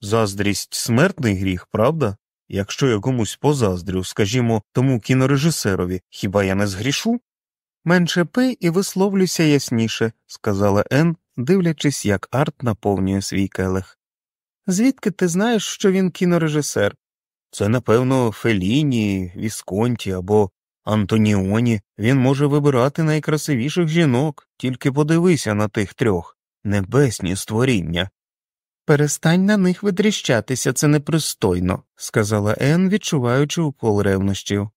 Заздрість смертний гріх, правда? Якщо я комусь позаздрю, скажімо, тому кінорежисерові, хіба я не згрішу? Менше пий і висловлюйся ясніше, сказала Ен, дивлячись, як Арт наповнює свій келих. Звідки ти знаєш, що він кінорежисер? Це, напевно, Феліні, Вісконті або Антоніоні. Він може вибирати найкрасивіших жінок, тільки подивися на тих трьох небесні створіння. Перестань на них видріщатися, це непристойно, сказала Ен, відчуваючи укол ревнощів.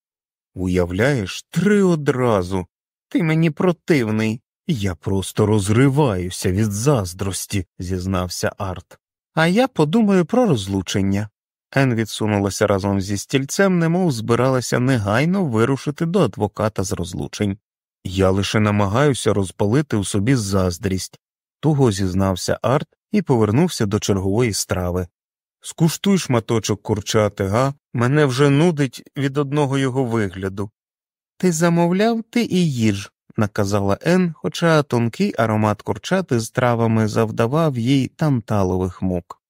Уявляєш, три одразу. Ти мені противний. Я просто розриваюся від заздрості, зізнався Арт. А я подумаю про розлучення. Ен відсунулася разом зі стільцем, немов збиралася негайно вирушити до адвоката з розлучень. Я лише намагаюся розпалити у собі заздрість, туго зізнався Арт і повернувся до чергової страви. Скуштуй шматочок курчати, га? Мене вже нудить від одного його вигляду. Ти замовляв, ти і їж, наказала Ен, хоча тонкий аромат курчати з травами завдавав їй танталових мук.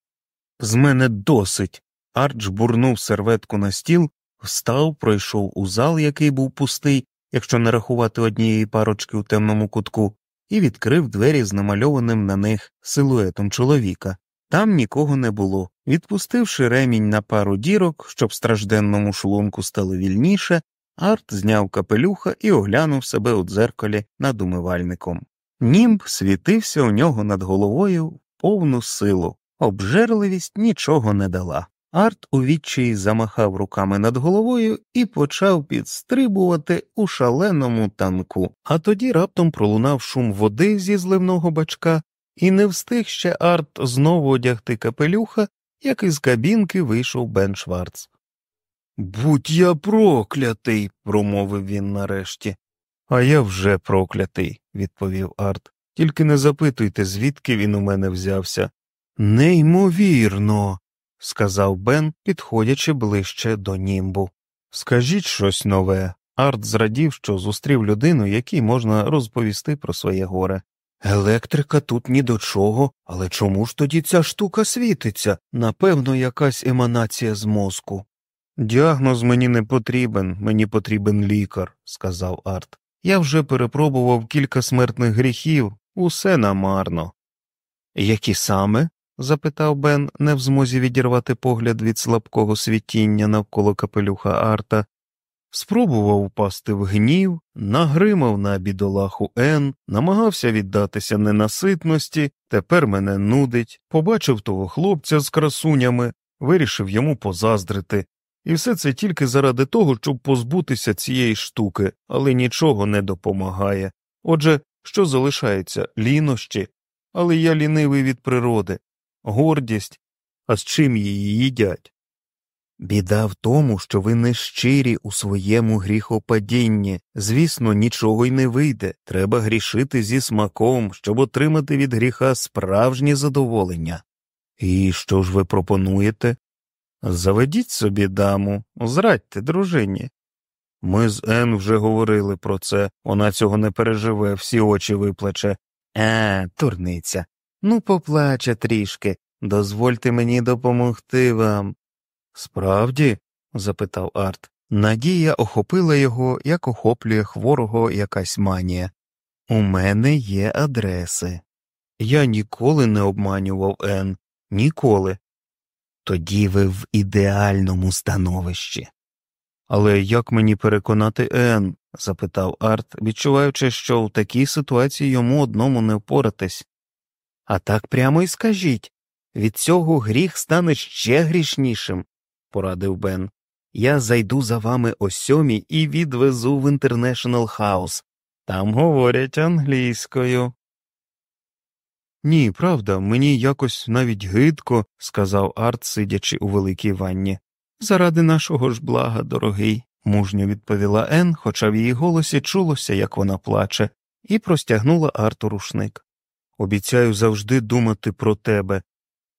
З мене досить. Ардж бурнув серветку на стіл, встав, пройшов у зал, який був пустий, якщо не рахувати однієї парочки у темному кутку, і відкрив двері з намальованим на них силуетом чоловіка. Там нікого не було. Відпустивши ремінь на пару дірок, щоб стражденному шлунку стало вільніше, Арт зняв капелюха і оглянув себе у дзеркалі над умивальником. Німб світився у нього над головою повну силу, обжерливість нічого не дала. Арт у відчаї замахав руками над головою і почав підстрибувати у шаленому танку, а тоді раптом пролунав шум води зі зливного бачка, і не встиг ще Арт знову одягти капелюха, як із кабінки вийшов Бен Шварц. Будь я проклятий, промовив він нарешті. А я вже проклятий, відповів Арт. Тільки не запитуйте, звідки він у мене взявся. Неймовірно, сказав Бен, підходячи ближче до німбу. Скажіть щось нове. Арт зрадів, що зустрів людину, якій можна розповісти про своє горе. Електрика тут ні до чого, але чому ж тоді ця штука світиться? Напевно, якась еманація з мозку. Діагноз мені не потрібен, мені потрібен лікар, сказав Арт. Я вже перепробував кілька смертних гріхів, усе намарно. Які саме? Запитав Бен, не в змозі відірвати погляд від слабкого світіння навколо капелюха Арта. Спробував впасти в гнів, нагримав на бідолаху Ен, намагався віддатися ненаситності, тепер мене нудить, побачив того хлопця з красунями, вирішив йому позаздрити, і все це тільки заради того, щоб позбутися цієї штуки, але нічого не допомагає. Отже, що залишається? Лінощі, але я лінивий від природи, гордість, а з чим її їдять? Біда в тому, що ви не щирі у своєму гріхопадінні. Звісно, нічого й не вийде. Треба грішити зі смаком, щоб отримати від гріха справжнє задоволення. І що ж ви пропонуєте? Заведіть собі даму, зрадьте, дружині. Ми з Ен вже говорили про це, вона цього не переживе, всі очі виплаче. А, турниця. Ну, поплаче трішки. Дозвольте мені допомогти вам. Справді? запитав Арт. Надія охопила його, як охоплює хворого якась манія. У мене є адреси. Я ніколи не обманював Ен. Ніколи. Тоді ви в ідеальному становищі. Але як мені переконати Ен? запитав Арт, відчуваючи, що в такій ситуації йому одному не впоратись. А так прямо й скажіть від цього гріх стане ще грішнішим, порадив Бен. Я зайду за вами о сьомій і відвезу в Інтернешнл Хаус. Там говорять англійською. Ні, правда, мені якось навіть гидко, сказав Арт, сидячи у великій ванні. Заради нашого ж блага, дорогий, мужньо відповіла Ен, хоча в її голосі чулося, як вона плаче, і простягнула Арту рушник. Обіцяю завжди думати про тебе.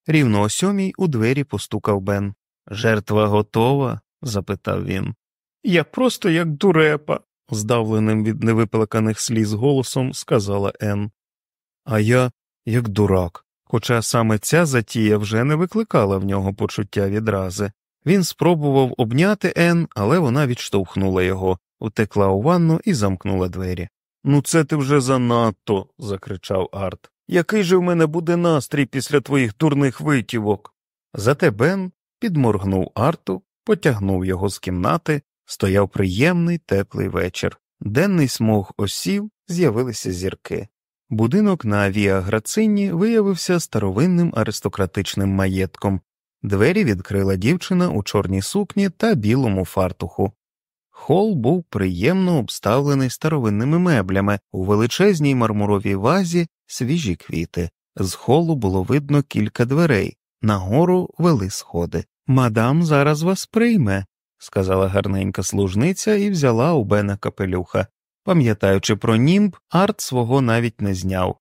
Рівно о сьомій у двері постукав Бен. Жертва готова? запитав він. Я просто як дурепа, здавленим від невиплаканих сліз голосом сказала Ен. А я як дурак, хоча саме ця затія вже не викликала в нього почуття відрази. Він спробував обняти Ен, але вона відштовхнула його, утекла у ванну і замкнула двері. Ну, це ти вже занадто. закричав Арт. Який же в мене буде настрій після твоїх дурних витівок? Зате Бен підморгнув Арту, потягнув його з кімнати, стояв приємний теплий вечір. Денний смог осів, з'явилися зірки. Будинок на Авіа Грацині виявився старовинним аристократичним маєтком. Двері відкрила дівчина у чорній сукні та білому фартуху. Хол був приємно обставлений старовинними меблями у величезній мармуровій вазі свіжі квіти. З холу було видно кілька дверей, нагору вели сходи. Мадам зараз вас прийме, сказала гарненька служниця і взяла у Бена капелюха. Пам'ятаючи про німб, арт свого навіть не зняв.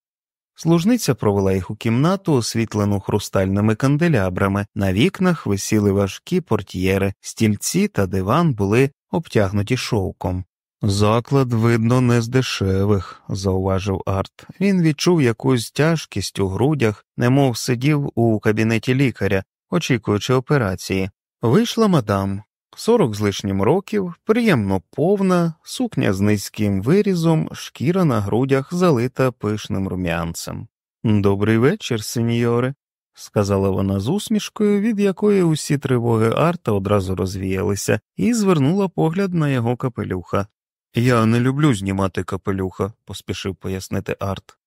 Служниця провела їх у кімнату, освітлену хрустальними канделябрами, на вікнах висіли важкі портьєри, стільці та диван були обтягнуті шовком. Заклад, видно, не з дешевих, зауважив Арт. Він відчув якусь тяжкість у грудях, немов сидів у кабінеті лікаря, очікуючи операції. Вийшла мадам, сорок з лишнім років, приємно повна, сукня з низьким вирізом, шкіра на грудях залита пишним рум'янцем. Добрий вечір, сеньоре, сказала вона з усмішкою, від якої усі тривоги Арта одразу розвіялися, і звернула погляд на його капелюха. Я не люблю знімати капелюха, поспішив пояснити Арт.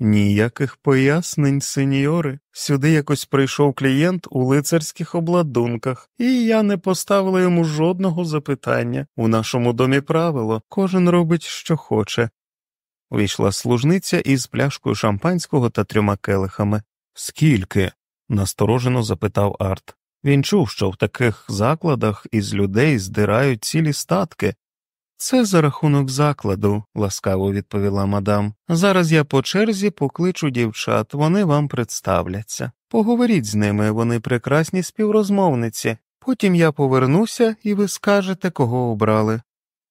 Ніяких пояснень, сеньори. Сюди якось прийшов клієнт у лицарських обладунках, і я не поставила йому жодного запитання. У нашому домі правило кожен робить, що хоче. Вийшла служниця із пляшкою шампанського та трьома келихами. Скільки? насторожено запитав Арт. Він чув, що в таких закладах із людей здирають цілі статки, це за рахунок закладу, ласкаво відповіла мадам. Зараз я по черзі покличу дівчат, вони вам представляться. Поговоріть з ними, вони прекрасні співрозмовниці. Потім я повернуся, і ви скажете, кого обрали.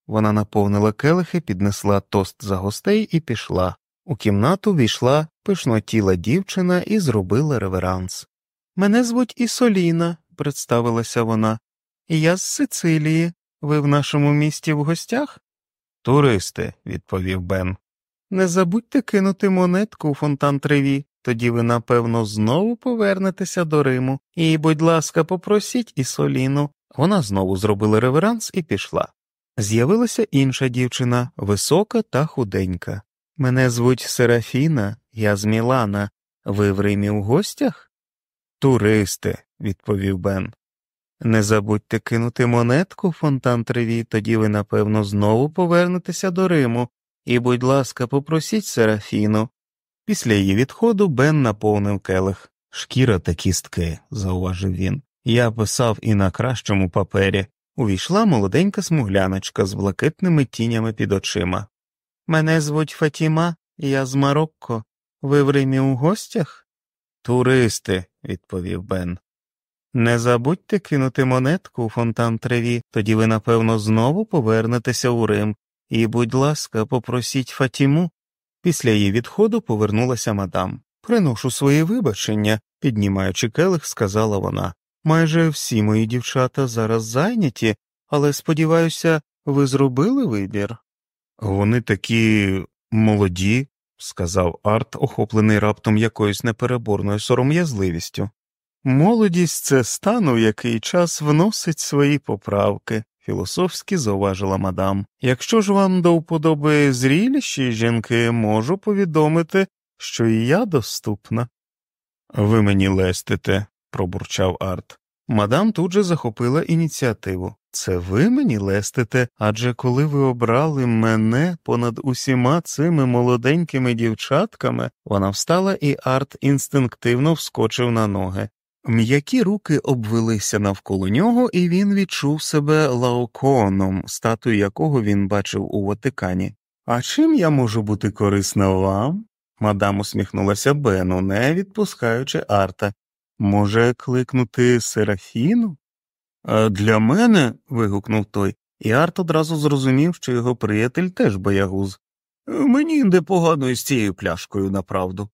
Вона наповнила келихи, піднесла тост за гостей і пішла. У кімнату війшла пишнотіла дівчина і зробила реверанс. Мене звуть Ісоліна, представилася вона, я з Сицилії. Ви в нашому місті в гостях? Туристи, відповів Бен. Не забудьте кинути монетку у фонтан Треві, тоді ви, напевно, знову повернетеся до Риму, і, будь ласка, попросіть Ісоліну. Вона знову зробила реверанс і пішла. З'явилася інша дівчина, висока та худенька. Мене звуть Серафіна, я з Мілана. Ви в Римі у гостях? Туристи, відповів Бен. Не забудьте кинути монетку, фонтан Треві, тоді ви, напевно, знову повернетеся до Риму, і, будь ласка, попросіть Серафіну. Після її відходу Бен наповнив келих. Шкіра та кістки, зауважив він. Я писав і на кращому папері. Увійшла молоденька смугляночка з блакитними тінями під очима. Мене звуть Фатіма, я з Марокко. Ви в Римі у гостях? Туристи, відповів Бен. Не забудьте кинути монетку у фонтан Треві, тоді ви, напевно, знову повернетеся у Рим, і, будь ласка, попросіть Фатіму. Після її відходу повернулася мадам. Приношу свої вибачення, піднімаючи келих, сказала вона. Майже всі мої дівчата зараз зайняті, але, сподіваюся, ви зробили вибір. Вони такі молоді, сказав Арт, охоплений раптом якоюсь непереборною сором'язливістю. Молодість це стан, у який час вносить свої поправки, філософськи зауважила мадам. Якщо ж вам до вподоби зріліші жінки, можу повідомити, що і я доступна. Ви мені лестите, пробурчав Арт. Мадам тут же захопила ініціативу. Це ви мені лестите, адже коли ви обрали мене понад усіма цими молоденькими дівчатками, вона встала і Арт інстинктивно вскочив на ноги. М'які руки обвелися навколо нього, і він відчув себе лаоконом, статую якого він бачив у Ватикані. А чим я можу бути корисна вам? Мадам усміхнулася Бену, не відпускаючи арта. Може, кликнути Серафіну? «А Для мене. вигукнув той, і Арт одразу зрозумів, що його приятель теж боягуз. Мені непогано із цією пляшкою, направду.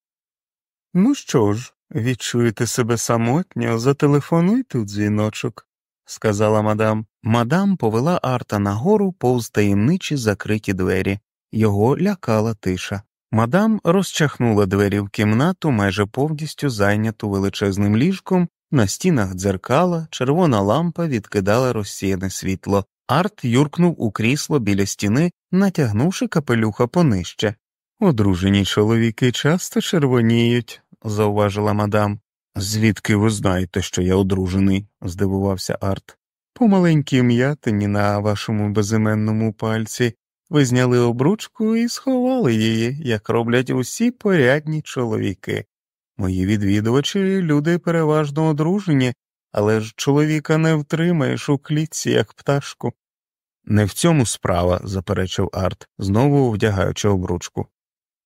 Ну що ж, відчуєте себе самотньо, зателефонуйте у дзвіночок, сказала мадам. Мадам повела Арта нагору повз таємничі закриті двері. Його лякала тиша. Мадам розчахнула двері в кімнату, майже повністю зайняту величезним ліжком, на стінах дзеркала, червона лампа відкидала розсіяне світло. Арт юркнув у крісло біля стіни, натягнувши капелюха понижче. Одружені чоловіки часто червоніють, зауважила мадам. Звідки ви знаєте, що я одружений? здивувався Арт. По маленькій м'ятині на вашому безіменному пальці ви зняли обручку і сховали її, як роблять усі порядні чоловіки. Мої відвідувачі люди переважно одружені, але ж чоловіка не втримаєш у клітці, як пташку. Не в цьому справа, заперечив Арт, знову вдягаючи обручку.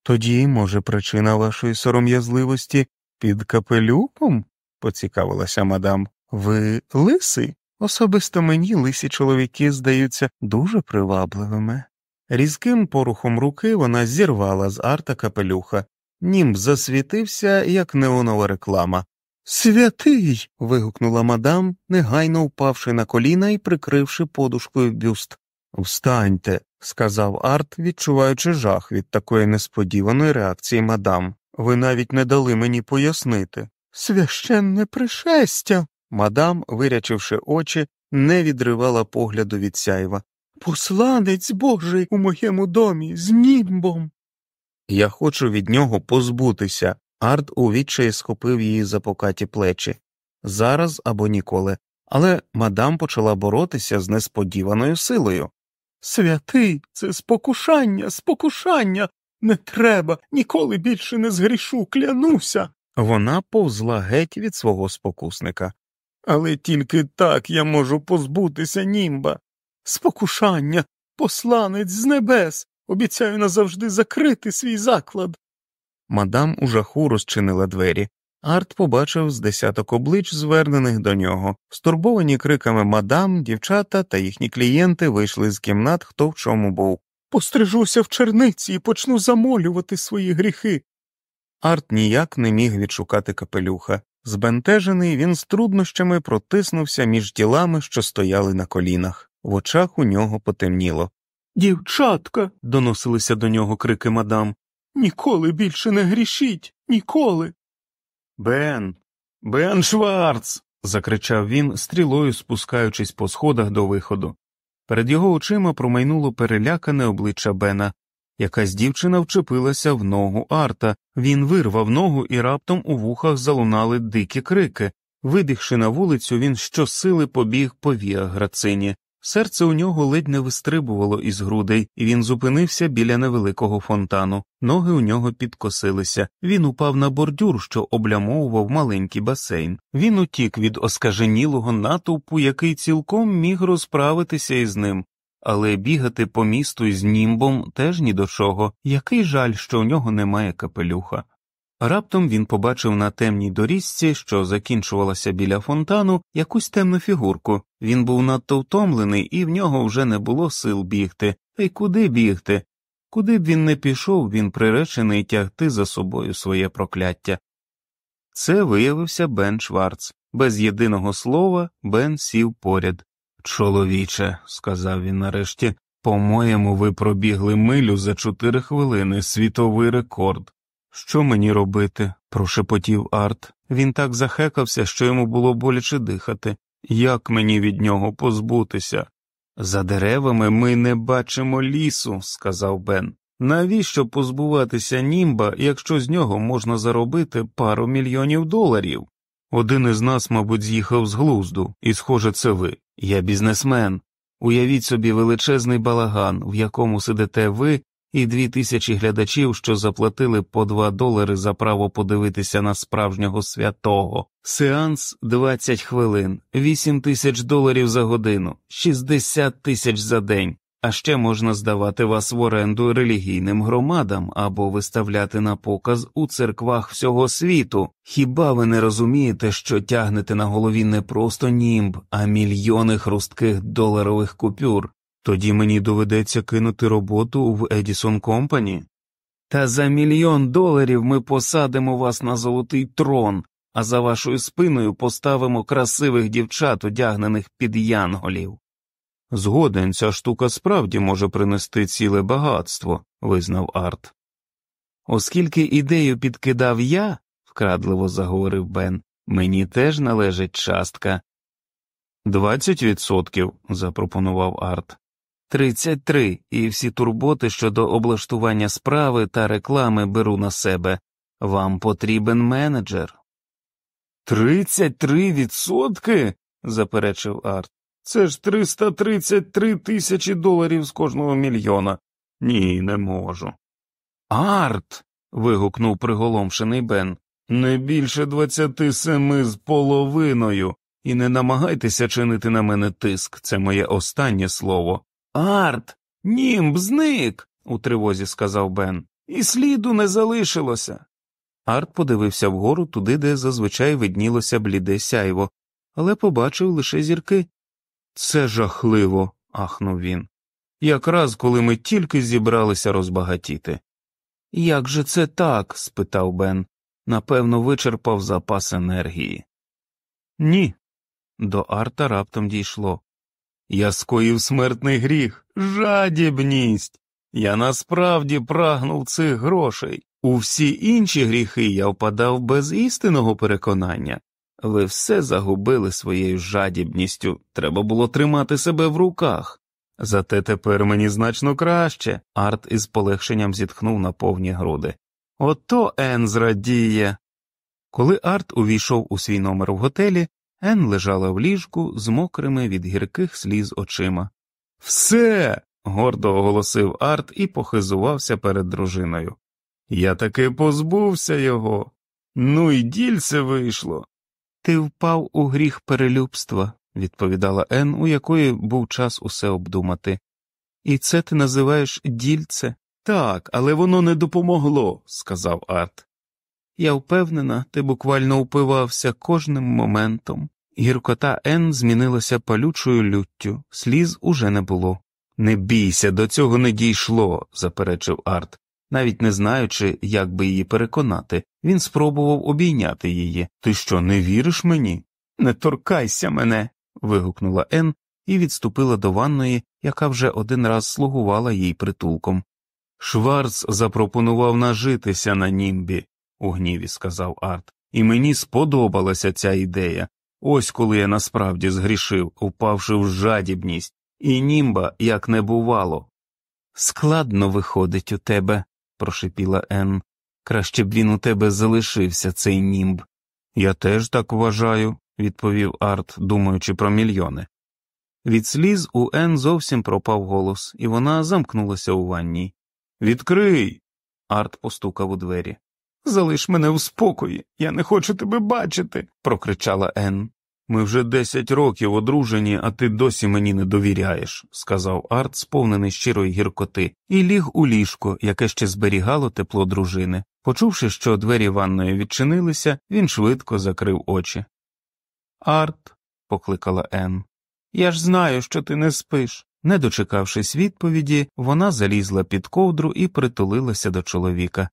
Тоді, може, причина вашої сором'язливості під капелюком? поцікавилася мадам. Ви лисий? Особисто мені лисі чоловіки здаються дуже привабливими. Різким порухом руки вона зірвала з арта капелюха. Нім засвітився, як неонова реклама. Святий. вигукнула мадам, негайно впавши на коліна і прикривши подушкою бюст. Встаньте, сказав Арт, відчуваючи жах від такої несподіваної реакції мадам. Ви навіть не дали мені пояснити. Священне пришестя. Мадам, вирячивши очі, не відривала погляду від сяйва. Посланець Божий у моєму домі з німбом. Я хочу від нього позбутися. Арт у відчаї схопив її за покаті плечі. Зараз або ніколи. Але мадам почала боротися з несподіваною силою. Святий, це спокушання, спокушання. Не треба, ніколи більше не згрішу, клянуся. Вона повзла геть від свого спокусника. Але тільки так я можу позбутися німба. Спокушання, посланець з небес. Обіцяю назавжди закрити свій заклад. Мадам у жаху розчинила двері. Арт побачив з десяток облич, звернених до нього. Стурбовані криками мадам, дівчата та їхні клієнти вийшли з кімнат, хто в чому був. Пострижуся в черниці і почну замолювати свої гріхи. Арт ніяк не міг відшукати капелюха. Збентежений, він з труднощами протиснувся між тілами, що стояли на колінах. В очах у нього потемніло. Дівчатка. доносилися до нього крики мадам. Ніколи більше не грішіть, ніколи. Бен, Бен Шварц. закричав він, стрілою спускаючись по сходах до виходу. Перед його очима промайнуло перелякане обличчя Бена. Якась дівчина вчепилася в ногу арта, він вирвав ногу і раптом у вухах залунали дикі крики. Вибігши на вулицю, він щосили побіг по віа грацині. Серце у нього ледь не вистрибувало із грудей, і він зупинився біля невеликого фонтану. Ноги у нього підкосилися. Він упав на бордюр, що облямовував маленький басейн. Він утік від оскаженілого натовпу, який цілком міг розправитися із ним. Але бігати по місту із німбом теж ні до чого. Який жаль, що у нього немає капелюха. Раптом він побачив на темній доріжці, що закінчувалася біля фонтану, якусь темну фігурку. Він був надто втомлений, і в нього вже не було сил бігти. Та й куди бігти? Куди б він не пішов, він приречений тягти за собою своє прокляття. Це виявився Бен Шварц. Без єдиного слова Бен сів поряд. Чоловіче, сказав він нарешті, по-моєму, ви пробігли милю за чотири хвилини, світовий рекорд. Що мені робити? прошепотів Арт. Він так захекався, що йому було боляче дихати. Як мені від нього позбутися? За деревами ми не бачимо лісу, сказав Бен. Навіщо позбуватися німба, якщо з нього можна заробити пару мільйонів доларів? Один із нас, мабуть, з'їхав з глузду, і, схоже, це ви. Я бізнесмен. Уявіть собі величезний балаган, в якому сидите ви і дві тисячі глядачів, що заплатили по два долари за право подивитися на справжнього святого. Сеанс 20 хвилин, 8 тисяч доларів за годину, 60 тисяч за день. А ще можна здавати вас в оренду релігійним громадам або виставляти на показ у церквах всього світу. Хіба ви не розумієте, що тягнете на голові не просто німб, а мільйони хрустких доларових купюр? Тоді мені доведеться кинути роботу в Едісон Компані. Та за мільйон доларів ми посадимо вас на золотий трон, а за вашою спиною поставимо красивих дівчат, одягнених під янголів. Згоден, ця штука справді може принести ціле багатство, визнав Арт. Оскільки ідею підкидав я, вкрадливо заговорив Бен, мені теж належить частка. Двадцять відсотків, запропонував Арт. Тридцять три, і всі турботи щодо облаштування справи та реклами беру на себе. Вам потрібен менеджер. Тридцять три відсотки? заперечив Арт. Це ж 333 тисячі доларів з кожного мільйона. Ні, не можу. Арт. вигукнув приголомшений Бен. Не більше двадцяти семи з половиною, і не намагайтеся чинити на мене тиск, це моє останнє слово. Арт, німб зник, у тривозі сказав Бен, і сліду не залишилося. Арт подивився вгору туди, де зазвичай виднілося бліде сяйво, але побачив лише зірки. Це жахливо, ахнув він. Якраз коли ми тільки зібралися розбагатіти. Як же це так? спитав Бен. Напевно, вичерпав запас енергії. Ні. До Арта раптом дійшло. Я скоїв смертний гріх, жадібність. Я насправді прагнув цих грошей. У всі інші гріхи я впадав без істинного переконання. Ви все загубили своєю жадібністю, треба було тримати себе в руках. Зате тепер мені значно краще. Арт із полегшенням зітхнув на повні груди. Ото Ен зрадіє. Коли Арт увійшов у свій номер в готелі, Ен лежала в ліжку з мокрими від гірких сліз очима. Все. гордо оголосив Арт і похизувався перед дружиною. Я таки позбувся його. Ну і дільце вийшло. Ти впав у гріх перелюбства, відповідала Ен, у якої був час усе обдумати. І це ти називаєш дільце? Так, але воно не допомогло, сказав Арт. Я впевнена, ти буквально упивався кожним моментом. Гіркота Ен змінилася палючою люттю, сліз уже не було. Не бійся, до цього не дійшло, заперечив Арт. Навіть не знаючи, як би її переконати, він спробував обійняти її. Ти що, не віриш мені? Не торкайся мене. вигукнула Ен і відступила до ванної, яка вже один раз слугувала їй притулком. Шварц запропонував нажитися на німбі, у гніві сказав Арт, і мені сподобалася ця ідея. Ось коли я насправді згрішив, упавши в жадібність, і німба як не бувало. Складно виходить у тебе, прошепіла Ен. Краще б він у тебе залишився, цей німб. Я теж так вважаю, відповів Арт, думаючи про мільйони. Від сліз у Ен зовсім пропав голос, і вона замкнулася у ванній. Відкрий. Арт постукав у двері. Залиш мене у спокої, я не хочу тебе бачити, прокричала Ен. Ми вже десять років одружені, а ти досі мені не довіряєш, сказав Арт, сповнений щирої гіркоти, і ліг у ліжко, яке ще зберігало тепло дружини. Почувши, що двері ванної відчинилися, він швидко закрив очі. Арт, покликала Ен, я ж знаю, що ти не спиш. Не дочекавшись відповіді, вона залізла під ковдру і притулилася до чоловіка.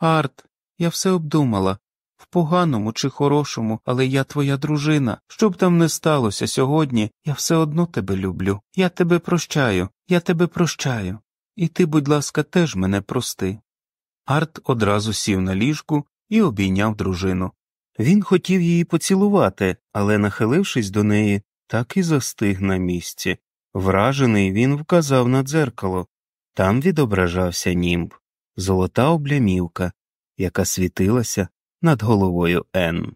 Арт, я все обдумала в поганому чи хорошому, але я твоя дружина. Що б там не сталося сьогодні, я все одно тебе люблю. Я тебе прощаю, я тебе прощаю. І ти, будь ласка, теж мене прости. Арт одразу сів на ліжку і обійняв дружину. Він хотів її поцілувати, але, нахилившись до неї, так і застиг на місці. Вражений він вказав на дзеркало. Там відображався німб, золота облямівка, яка світилася над головою Н.